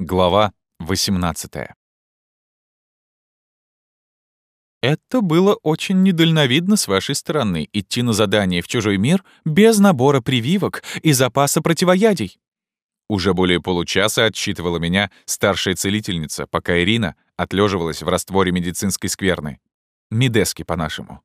Глава 18 «Это было очень недальновидно с вашей стороны идти на задание в чужой мир без набора прививок и запаса противоядий». Уже более получаса отсчитывала меня старшая целительница, пока Ирина отлеживалась в растворе медицинской скверны. Медески, по-нашему.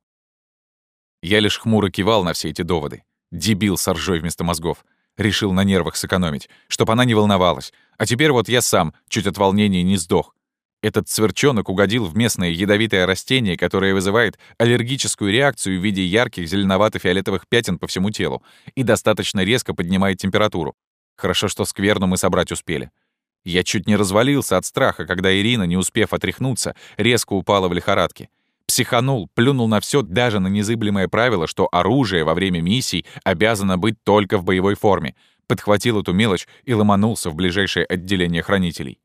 Я лишь хмуро кивал на все эти доводы. Дебил с ржой вместо мозгов. Решил на нервах сэкономить, чтоб она не волновалась. А теперь вот я сам чуть от волнения не сдох. Этот цверчонок угодил в местное ядовитое растение, которое вызывает аллергическую реакцию в виде ярких зеленовато-фиолетовых пятен по всему телу и достаточно резко поднимает температуру. Хорошо, что скверну мы собрать успели. Я чуть не развалился от страха, когда Ирина, не успев отряхнуться, резко упала в лихорадке. Психанул, плюнул на все, даже на незыблемое правило, что оружие во время миссий обязано быть только в боевой форме. Подхватил эту мелочь и ломанулся в ближайшее отделение хранителей.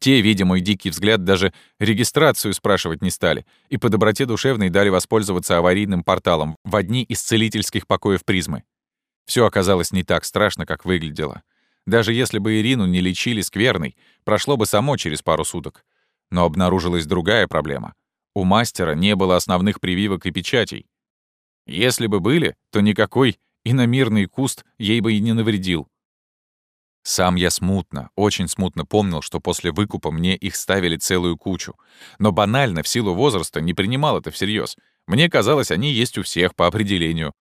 Те, видя мой дикий взгляд, даже регистрацию спрашивать не стали и по доброте душевной дали воспользоваться аварийным порталом в одни из целительских покоев призмы. Все оказалось не так страшно, как выглядело. Даже если бы Ирину не лечили скверной, прошло бы само через пару суток. Но обнаружилась другая проблема — у мастера не было основных прививок и печатей. Если бы были, то никакой иномирный куст ей бы и не навредил. Сам я смутно, очень смутно помнил, что после выкупа мне их ставили целую кучу. Но банально, в силу возраста, не принимал это всерьез. Мне казалось, они есть у всех по определению.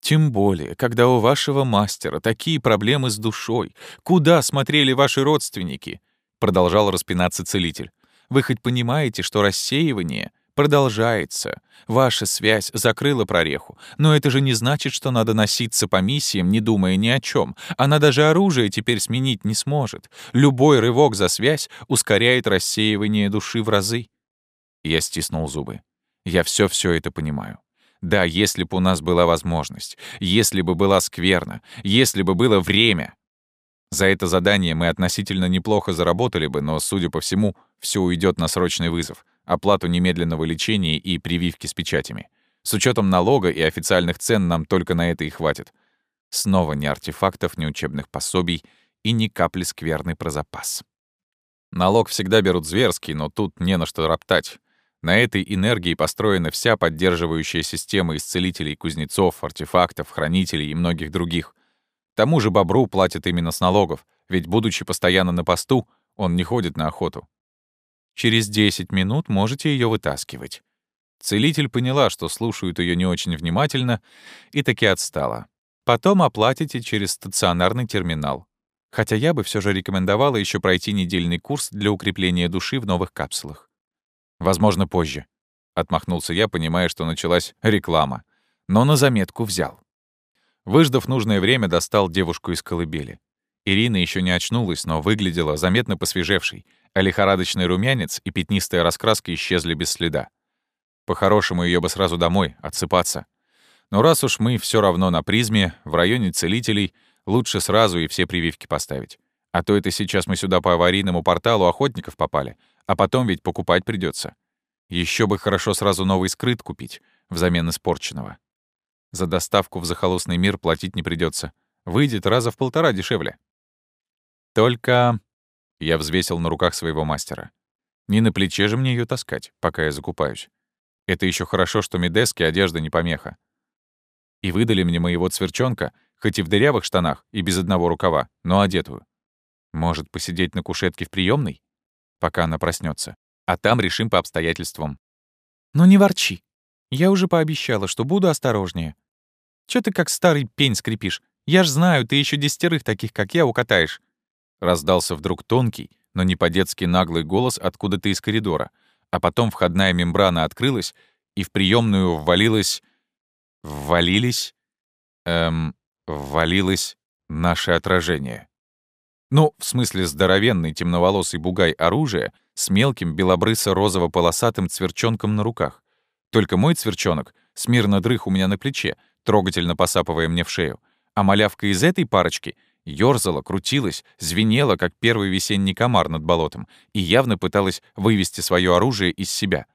Тем более, когда у вашего мастера такие проблемы с душой. Куда смотрели ваши родственники? Продолжал распинаться целитель. Вы хоть понимаете, что рассеивание продолжается. Ваша связь закрыла прореху, но это же не значит, что надо носиться по миссиям, не думая ни о чем. Она даже оружие теперь сменить не сможет. Любой рывок за связь ускоряет рассеивание души в разы. Я стиснул зубы. Я все-все это понимаю. Да, если бы у нас была возможность, если бы была скверна, если бы было время, за это задание мы относительно неплохо заработали бы, но, судя по всему, все уйдет на срочный вызов, оплату немедленного лечения и прививки с печатями. С учетом налога и официальных цен нам только на это и хватит. Снова ни артефактов, ни учебных пособий и ни капли скверный про запас. Налог всегда берут зверский, но тут не на что роптать. На этой энергии построена вся поддерживающая система исцелителей, кузнецов, артефактов, хранителей и многих других. Тому же бобру платят именно с налогов, ведь, будучи постоянно на посту, он не ходит на охоту. Через 10 минут можете ее вытаскивать. Целитель поняла, что слушают ее не очень внимательно, и таки отстала. Потом оплатите через стационарный терминал. Хотя я бы все же рекомендовала еще пройти недельный курс для укрепления души в новых капсулах. Возможно, позже. Отмахнулся я, понимая, что началась реклама. Но на заметку взял. Выждав нужное время, достал девушку из колыбели. Ирина еще не очнулась, но выглядела заметно посвежевшей, а лихорадочный румянец и пятнистая раскраска исчезли без следа. По-хорошему, ее бы сразу домой, отсыпаться. Но раз уж мы все равно на призме, в районе целителей, лучше сразу и все прививки поставить. А то это сейчас мы сюда по аварийному порталу охотников попали, а потом ведь покупать придется. Еще бы хорошо сразу новый скрыт купить, взамен испорченного. За доставку в захолустный мир платить не придется. Выйдет раза в полтора дешевле. Только... Я взвесил на руках своего мастера. Не на плече же мне ее таскать, пока я закупаюсь. Это еще хорошо, что медески одежда не помеха. И выдали мне моего цверчонка, хоть и в дырявых штанах, и без одного рукава, но одетую. Может, посидеть на кушетке в приемной, пока она проснется, а там решим по обстоятельствам. Ну не ворчи. Я уже пообещала, что буду осторожнее. Чё ты как старый пень скрипишь? Я ж знаю, ты еще десятерых таких, как я, укатаешь». Раздался вдруг тонкий, но не по-детски наглый голос откуда-то из коридора, а потом входная мембрана открылась, и в приемную ввалилась... Ввалились... Эм... Ввалилось наше отражение. Ну, в смысле здоровенный темноволосый бугай оружия с мелким белобрысо-розово-полосатым цверчонком на руках. Только мой цверчонок смирно дрых у меня на плече, трогательно посапывая мне в шею. А малявка из этой парочки ёрзала, крутилась, звенела, как первый весенний комар над болотом, и явно пыталась вывести свое оружие из себя.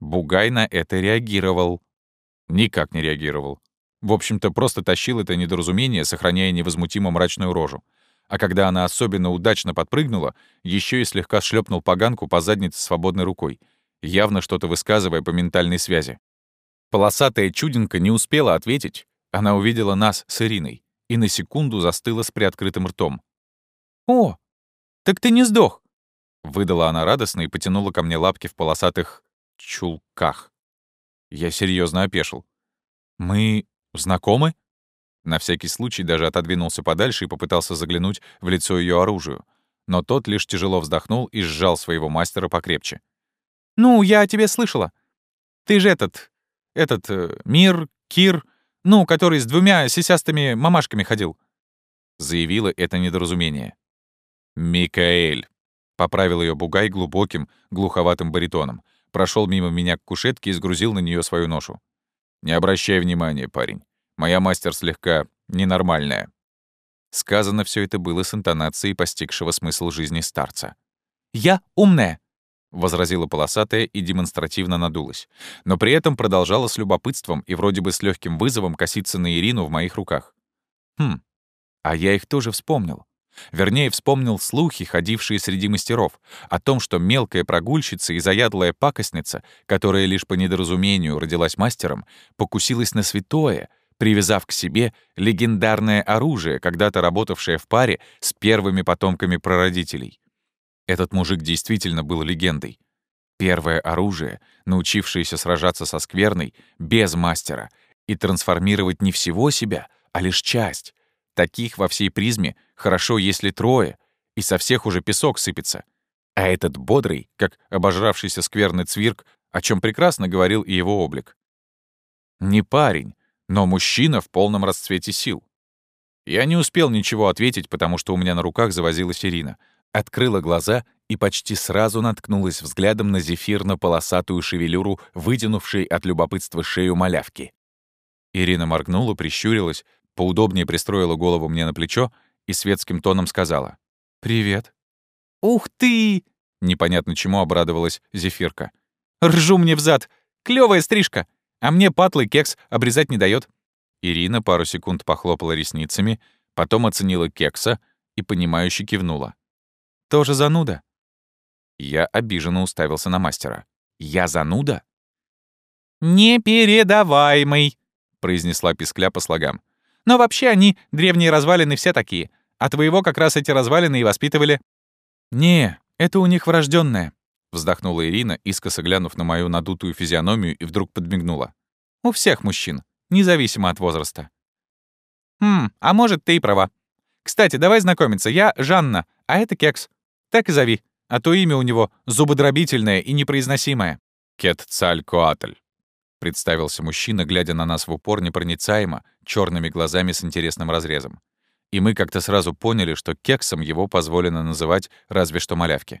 Бугай на это реагировал. Никак не реагировал. В общем-то, просто тащил это недоразумение, сохраняя невозмутимо мрачную рожу. а когда она особенно удачно подпрыгнула, еще и слегка шлепнул поганку по заднице свободной рукой, явно что-то высказывая по ментальной связи. Полосатая чудинка не успела ответить, она увидела нас с Ириной и на секунду застыла с приоткрытым ртом. «О, так ты не сдох!» Выдала она радостно и потянула ко мне лапки в полосатых чулках. Я серьезно опешил. «Мы знакомы?» На всякий случай даже отодвинулся подальше и попытался заглянуть в лицо ее оружию. Но тот лишь тяжело вздохнул и сжал своего мастера покрепче. «Ну, я о тебе слышала. Ты же этот... этот... Э, Мир, Кир, ну, который с двумя сисястыми мамашками ходил». Заявила это недоразумение. «Микаэль», — поправил ее Бугай глубоким, глуховатым баритоном, прошел мимо меня к кушетке и сгрузил на нее свою ношу. «Не обращай внимания, парень. Моя мастер слегка ненормальная». Сказано все это было с интонацией постигшего смысл жизни старца. «Я умная!» — возразила полосатая и демонстративно надулась, но при этом продолжала с любопытством и вроде бы с легким вызовом коситься на Ирину в моих руках. Хм, а я их тоже вспомнил. Вернее, вспомнил слухи, ходившие среди мастеров, о том, что мелкая прогульщица и заядлая пакостница, которая лишь по недоразумению родилась мастером, покусилась на святое, привязав к себе легендарное оружие, когда-то работавшее в паре с первыми потомками прародителей. Этот мужик действительно был легендой. Первое оружие, научившееся сражаться со скверной, без мастера, и трансформировать не всего себя, а лишь часть, Таких во всей призме хорошо, если трое, и со всех уже песок сыпется. А этот бодрый, как обожравшийся скверный цвирк, о чем прекрасно говорил и его облик. Не парень, но мужчина в полном расцвете сил. Я не успел ничего ответить, потому что у меня на руках завозилась Ирина. Открыла глаза и почти сразу наткнулась взглядом на зефирно-полосатую шевелюру, вытянувшей от любопытства шею малявки. Ирина моргнула, прищурилась, поудобнее пристроила голову мне на плечо и светским тоном сказала. «Привет». «Ух ты!» — непонятно чему обрадовалась Зефирка. «Ржу мне взад! Клёвая стрижка! А мне патлый кекс обрезать не дает. Ирина пару секунд похлопала ресницами, потом оценила кекса и, понимающе кивнула. «Тоже зануда?» Я обиженно уставился на мастера. «Я зануда?» «Непередаваемый», — произнесла пискля по слогам. Но вообще они, древние развалины, все такие. А твоего как раз эти развалины и воспитывали». «Не, это у них врожденное», — вздохнула Ирина, искоса глянув на мою надутую физиономию и вдруг подмигнула. «У всех мужчин, независимо от возраста». «Хм, а может, ты и права. Кстати, давай знакомиться, я Жанна, а это Кекс. Так и зови, а то имя у него зубодробительное и непроизносимое». Кетцалькоатль представился мужчина, глядя на нас в упор непроницаемо, черными глазами с интересным разрезом. И мы как-то сразу поняли, что кексом его позволено называть разве что малявки.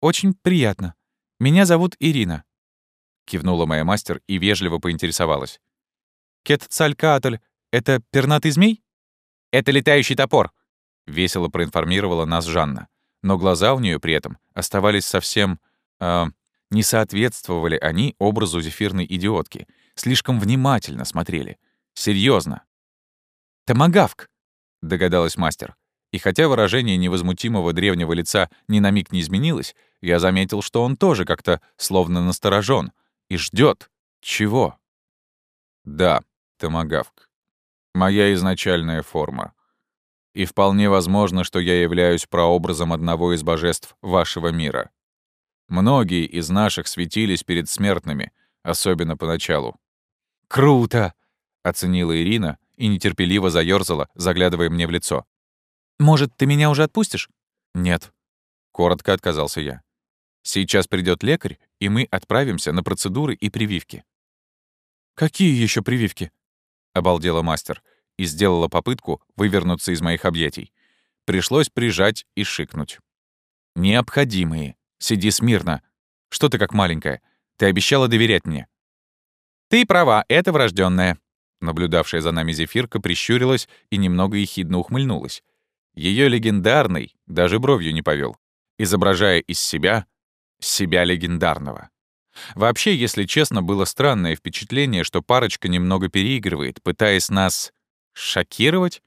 «Очень приятно. Меня зовут Ирина», — кивнула моя мастер и вежливо поинтересовалась. «Кетцалькаатль — это пернатый змей?» «Это летающий топор», — весело проинформировала нас Жанна. Но глаза у нее при этом оставались совсем... Э, не соответствовали они образу зефирной идиотки. Слишком внимательно смотрели. Серьезно. «Томагавк!» — догадалась мастер. И хотя выражение невозмутимого древнего лица ни на миг не изменилось, я заметил, что он тоже как-то словно насторожен и ждет Чего? Да, томагавк. Моя изначальная форма. И вполне возможно, что я являюсь прообразом одного из божеств вашего мира. Многие из наших светились перед смертными, особенно поначалу. «Круто!» — оценила Ирина и нетерпеливо заёрзала, заглядывая мне в лицо. «Может, ты меня уже отпустишь?» «Нет», — коротко отказался я. «Сейчас придет лекарь, и мы отправимся на процедуры и прививки». «Какие еще прививки?» — обалдела мастер и сделала попытку вывернуться из моих объятий. Пришлось прижать и шикнуть. «Необходимые», Сиди смирно. Что ты как маленькая? Ты обещала доверять мне». «Ты права, это врожденное. Наблюдавшая за нами Зефирка прищурилась и немного ехидно ухмыльнулась. Ее легендарный даже бровью не повел, изображая из себя себя легендарного. Вообще, если честно, было странное впечатление, что парочка немного переигрывает, пытаясь нас шокировать.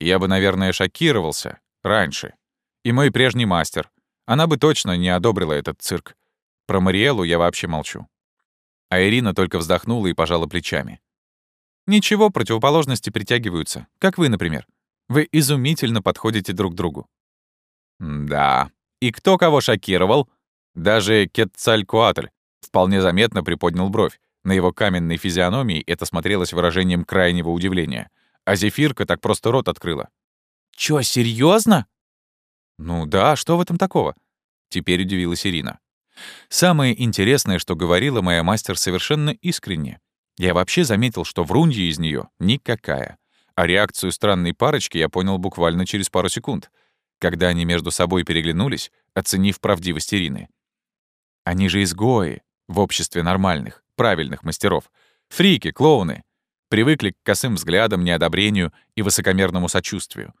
Я бы, наверное, шокировался раньше. И мой прежний мастер. Она бы точно не одобрила этот цирк. Про Мариэлу я вообще молчу. А Ирина только вздохнула и пожала плечами. Ничего, противоположности притягиваются. Как вы, например. Вы изумительно подходите друг другу. Да. И кто кого шокировал? Даже Кетцалькуатль вполне заметно приподнял бровь. На его каменной физиономии это смотрелось выражением крайнего удивления. А Зефирка так просто рот открыла. «Чё, серьезно? «Ну да, что в этом такого?» Теперь удивилась Ирина. Самое интересное, что говорила моя мастер совершенно искренне. Я вообще заметил, что врунья из нее никакая. А реакцию странной парочки я понял буквально через пару секунд, когда они между собой переглянулись, оценив правдивость Ирины. Они же изгои в обществе нормальных, правильных мастеров. Фрики, клоуны. Привыкли к косым взглядам, неодобрению и высокомерному сочувствию.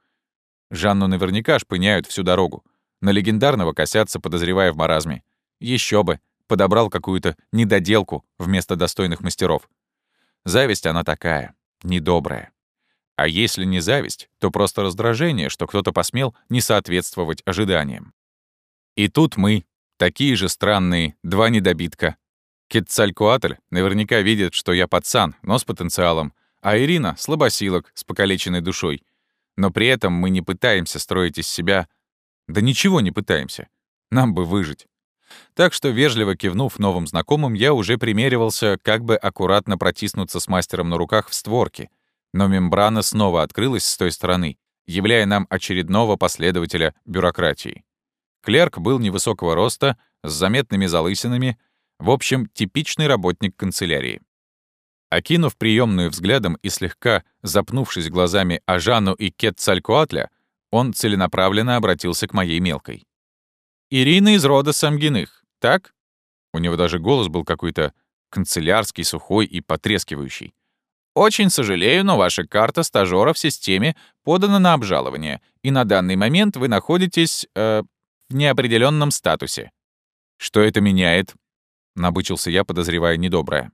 Жанну наверняка шпыняют всю дорогу. На легендарного косятся, подозревая в маразме. Еще бы, подобрал какую-то недоделку вместо достойных мастеров. Зависть она такая, недобрая. А если не зависть, то просто раздражение, что кто-то посмел не соответствовать ожиданиям. И тут мы, такие же странные, два недобитка. Кетцалькуатль наверняка видит, что я пацан, но с потенциалом, а Ирина — слабосилок с покалеченной душой. Но при этом мы не пытаемся строить из себя... Да ничего не пытаемся. Нам бы выжить. Так что, вежливо кивнув новым знакомым, я уже примеривался, как бы аккуратно протиснуться с мастером на руках в створке. Но мембрана снова открылась с той стороны, являя нам очередного последователя бюрократии. Клерк был невысокого роста, с заметными залысинами, в общем, типичный работник канцелярии. Окинув приемную взглядом и слегка запнувшись глазами Ажану и Кетцалькуатля, он целенаправленно обратился к моей мелкой. «Ирина из рода Самгиных, так?» У него даже голос был какой-то канцелярский, сухой и потрескивающий. «Очень сожалею, но ваша карта стажёра в системе подана на обжалование, и на данный момент вы находитесь э, в неопределенном статусе». «Что это меняет?» — набычился я, подозревая недоброе.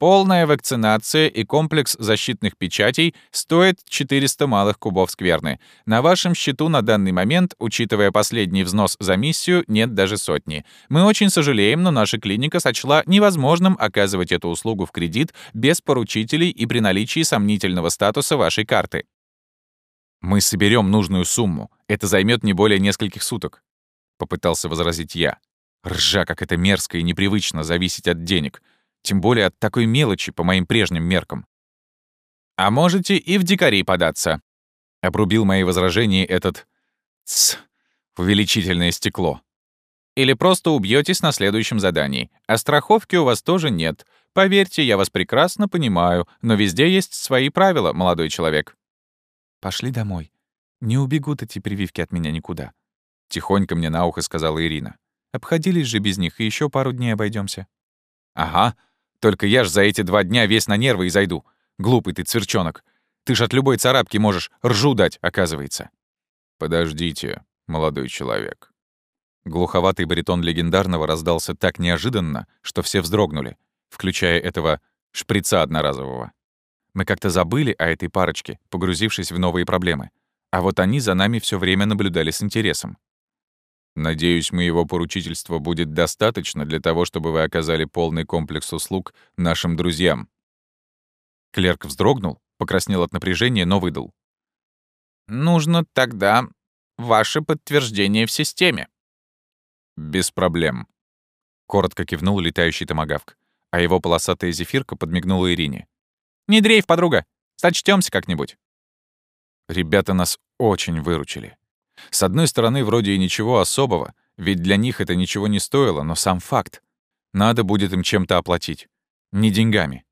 Полная вакцинация и комплекс защитных печатей стоит 400 малых кубов скверны. На вашем счету на данный момент, учитывая последний взнос за миссию, нет даже сотни. Мы очень сожалеем, но наша клиника сочла невозможным оказывать эту услугу в кредит без поручителей и при наличии сомнительного статуса вашей карты. Мы соберем нужную сумму. Это займет не более нескольких суток, попытался возразить я. Ржа, как это мерзко и непривычно зависеть от денег. Тем более от такой мелочи по моим прежним меркам. «А можете и в дикари податься», — обрубил мои возражения этот... Тс, увеличительное стекло. «Или просто убьетесь на следующем задании. А страховки у вас тоже нет. Поверьте, я вас прекрасно понимаю, но везде есть свои правила, молодой человек». «Пошли домой. Не убегут эти прививки от меня никуда», — тихонько мне на ухо сказала Ирина. «Обходились же без них, и еще пару дней обойдемся. «Ага, только я ж за эти два дня весь на нервы и зайду. Глупый ты цверчонок. Ты ж от любой царапки можешь ржу дать, оказывается. Подождите, молодой человек. Глуховатый баритон легендарного раздался так неожиданно, что все вздрогнули, включая этого шприца одноразового. Мы как-то забыли о этой парочке, погрузившись в новые проблемы. А вот они за нами все время наблюдали с интересом. Надеюсь, моего поручительства будет достаточно для того, чтобы вы оказали полный комплекс услуг нашим друзьям». Клерк вздрогнул, покраснел от напряжения, но выдал. «Нужно тогда ваше подтверждение в системе». «Без проблем», — коротко кивнул летающий томагавк, а его полосатая зефирка подмигнула Ирине. «Не дрейф, подруга! Сочтёмся как-нибудь!» Ребята нас очень выручили. С одной стороны, вроде и ничего особого, ведь для них это ничего не стоило, но сам факт. Надо будет им чем-то оплатить. Не деньгами.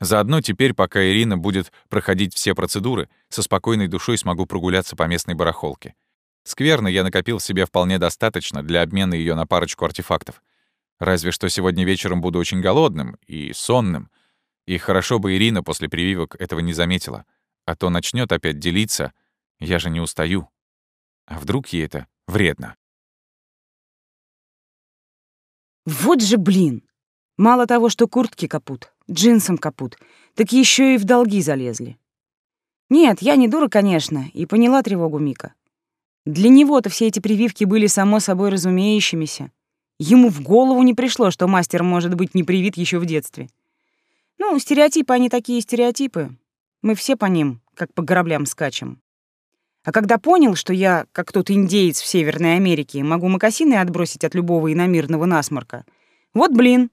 Заодно теперь, пока Ирина будет проходить все процедуры, со спокойной душой смогу прогуляться по местной барахолке. Скверно я накопил себе вполне достаточно для обмена ее на парочку артефактов. Разве что сегодня вечером буду очень голодным и сонным. И хорошо бы Ирина после прививок этого не заметила. А то начнет опять делиться. Я же не устаю. А вдруг ей это вредно? Вот же блин! Мало того, что куртки капут, джинсам капут, так еще и в долги залезли. Нет, я не дура, конечно, и поняла тревогу Мика. Для него-то все эти прививки были само собой разумеющимися. Ему в голову не пришло, что мастер может быть не привит еще в детстве. Ну, стереотипы, они такие стереотипы. Мы все по ним, как по граблям скачем. А когда понял, что я, как тот индеец в Северной Америке, могу мокасины отбросить от любого иномирного насморка, вот блин.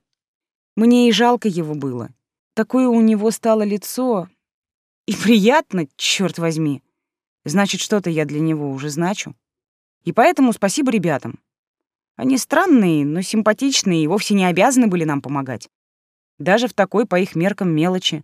Мне и жалко его было. Такое у него стало лицо. И приятно, черт возьми. Значит, что-то я для него уже значу. И поэтому спасибо ребятам. Они странные, но симпатичные и вовсе не обязаны были нам помогать. Даже в такой, по их меркам, мелочи.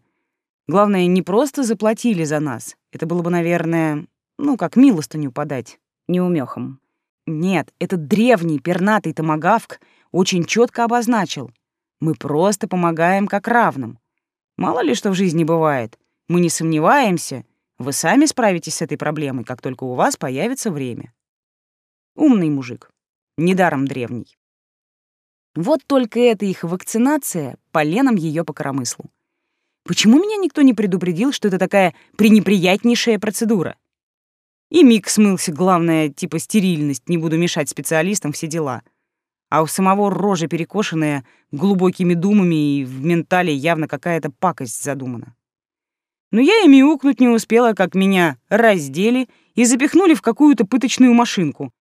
Главное, не просто заплатили за нас. Это было бы, наверное, ну, как милостыню подать, неумехом. Нет, этот древний пернатый томагавк очень четко обозначил. Мы просто помогаем как равным. Мало ли что в жизни бывает. Мы не сомневаемся. Вы сами справитесь с этой проблемой, как только у вас появится время. Умный мужик. Недаром древний. Вот только эта их вакцинация поленом ее по коромыслу. Почему меня никто не предупредил, что это такая пренеприятнейшая процедура? И миг смылся, главное, типа стерильность, не буду мешать специалистам, все дела. А у самого рожа перекошенная глубокими думами, и в ментале явно какая-то пакость задумана. Но я и мяукнуть не успела, как меня раздели и запихнули в какую-то пыточную машинку,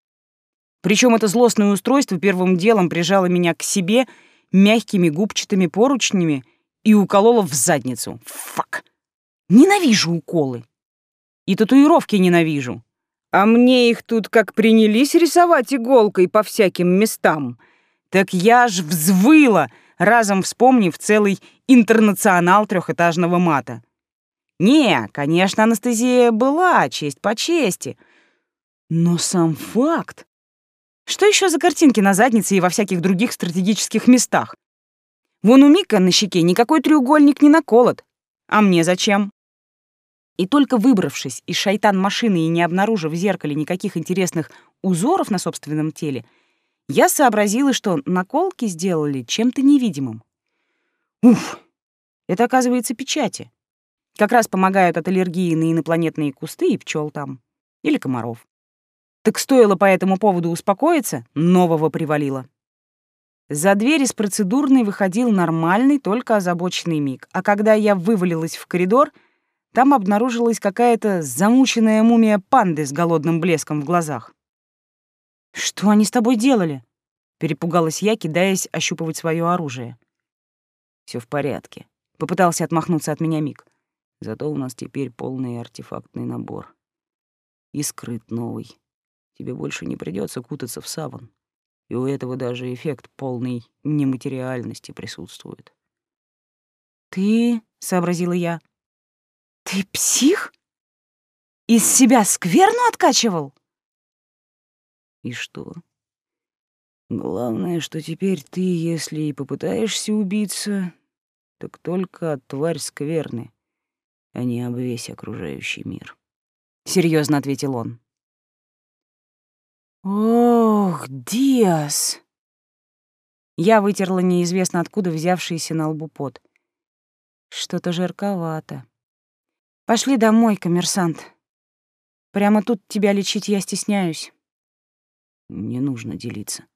причем это злостное устройство первым делом прижало меня к себе мягкими губчатыми поручнями и укололо в задницу. Фак! Ненавижу уколы. И татуировки ненавижу. А мне их тут как принялись рисовать иголкой по всяким местам. Так я ж взвыла, разом вспомнив целый интернационал трехэтажного мата. Не, конечно, анестезия была, честь по чести. Но сам факт что еще за картинки на заднице и во всяких других стратегических местах? Вон у Мика на щеке никакой треугольник не наколот. А мне зачем? И только выбравшись из шайтан-машины и не обнаружив в зеркале никаких интересных узоров на собственном теле, я сообразила, что наколки сделали чем-то невидимым. Уф! Это, оказывается, печати. Как раз помогают от аллергии на инопланетные кусты и пчел там. Или комаров. Так стоило по этому поводу успокоиться, нового привалило. За дверь из процедурной выходил нормальный, только озабоченный миг, а когда я вывалилась в коридор, там обнаружилась какая-то замученная мумия панды с голодным блеском в глазах. «Что они с тобой делали?» — перепугалась я, кидаясь ощупывать свое оружие. Все в порядке», — попытался отмахнуться от меня Мик. «Зато у нас теперь полный артефактный набор. И скрыт новый. Тебе больше не придется кутаться в саван. И у этого даже эффект полной нематериальности присутствует. «Ты...» — сообразила я. «Ты псих? Из себя скверну откачивал?» «И что?» «Главное, что теперь ты, если и попытаешься убиться, так только от тварь скверны, а не об весь окружающий мир», — серьезно ответил он. «Ох, Диас!» Я вытерла неизвестно откуда взявшийся на лбу пот. Что-то жарковато. Пошли домой, коммерсант. Прямо тут тебя лечить я стесняюсь. Не нужно делиться.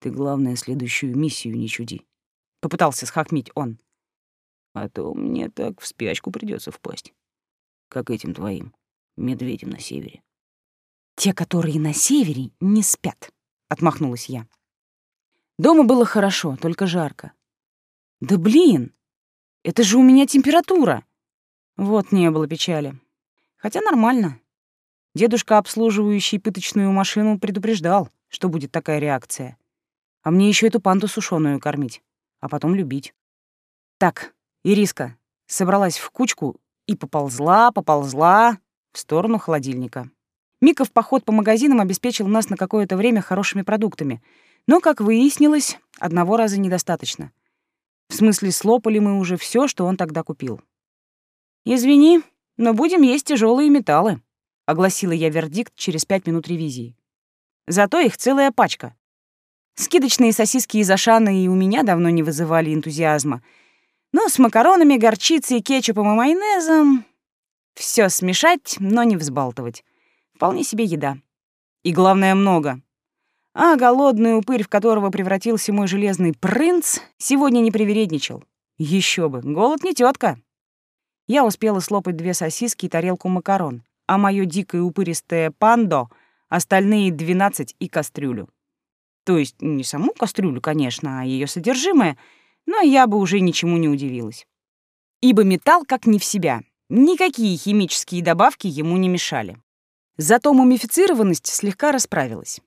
Ты, главное, следующую миссию не чуди. Попытался схохмить он. А то мне так в спячку придется впасть. Как этим твоим медведям на севере. «Те, которые на севере, не спят», — отмахнулась я. Дома было хорошо, только жарко. «Да блин! Это же у меня температура!» Вот не было печали. Хотя нормально. Дедушка, обслуживающий пыточную машину, предупреждал, что будет такая реакция. А мне еще эту панту сушеную кормить, а потом любить. Так, Ириска собралась в кучку и поползла, поползла в сторону холодильника. Мика в поход по магазинам обеспечил нас на какое-то время хорошими продуктами. Но, как выяснилось, одного раза недостаточно. В смысле, слопали мы уже все, что он тогда купил. «Извини, но будем есть тяжелые металлы», — огласила я вердикт через пять минут ревизии. «Зато их целая пачка. Скидочные сосиски из Ашана и у меня давно не вызывали энтузиазма. Но с макаронами, горчицей, кетчупом и майонезом Все смешать, но не взбалтывать. Вполне себе еда. И главное, много. А голодный упырь, в которого превратился мой железный принц, сегодня не привередничал. Еще бы, голод не тетка. Я успела слопать две сосиски и тарелку макарон, а мое дикое упыристое пандо — остальные двенадцать и кастрюлю. То есть не саму кастрюлю, конечно, а ее содержимое, но я бы уже ничему не удивилась. Ибо металл как не в себя. Никакие химические добавки ему не мешали. Зато мумифицированность слегка расправилась.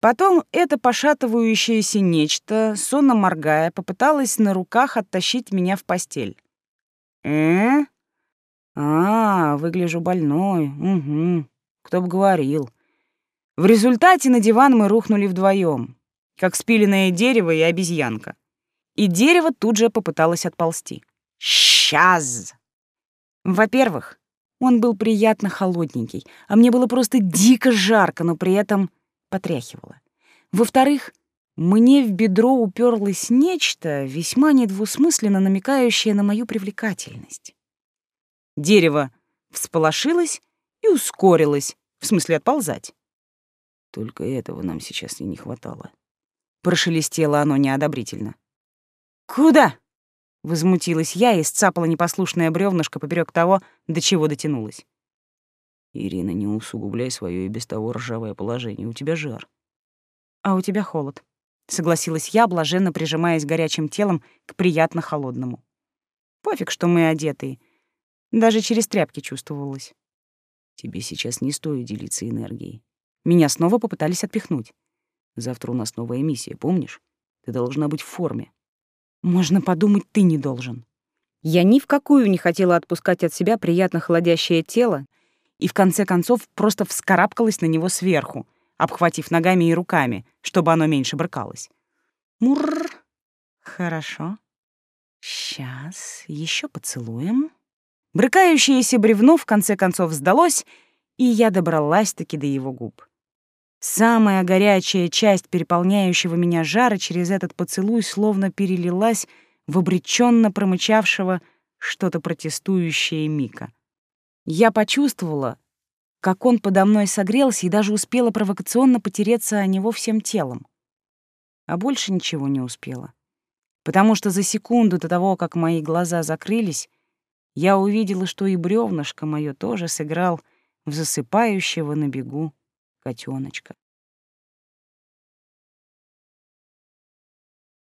Потом это пошатывающееся нечто, сонно моргая, попыталось на руках оттащить меня в постель. «Э? А, выгляжу больной. Угу. Кто бы говорил. В результате на диван мы рухнули вдвоем, как спиленное дерево и обезьянка. И дерево тут же попыталось отползти. «Сейчас!» Во-первых, он был приятно холодненький, а мне было просто дико жарко, но при этом потряхивало. Во-вторых, мне в бедро уперлось нечто, весьма недвусмысленно намекающее на мою привлекательность. Дерево всполошилось и ускорилось, в смысле отползать. Только этого нам сейчас и не хватало. Прошелестело оно неодобрительно. «Куда?» — возмутилась я и сцапала непослушное бревнышко поперек того, до чего дотянулась. «Ирина, не усугубляй свое и без того ржавое положение. У тебя жар». «А у тебя холод», — согласилась я, блаженно прижимаясь горячим телом к приятно холодному. «Пофиг, что мы одетые. Даже через тряпки чувствовалось». «Тебе сейчас не стоит делиться энергией». Меня снова попытались отпихнуть. «Завтра у нас новая миссия, помнишь? Ты должна быть в форме». Можно подумать, ты не должен. Я ни в какую не хотела отпускать от себя приятно холодящее тело и в конце концов просто вскарабкалась на него сверху, обхватив ногами и руками, чтобы оно меньше брыкалось. Мурр. Хорошо. Сейчас еще поцелуем. Брыкающееся бревно в конце концов сдалось, и я добралась-таки до его губ. Самая горячая часть переполняющего меня жара через этот поцелуй словно перелилась в обреченно промычавшего что-то протестующее Мика. Я почувствовала, как он подо мной согрелся и даже успела провокационно потереться о него всем телом. А больше ничего не успела. Потому что за секунду до того, как мои глаза закрылись, я увидела, что и бревнышко мое тоже сыграл в засыпающего на бегу котеночка.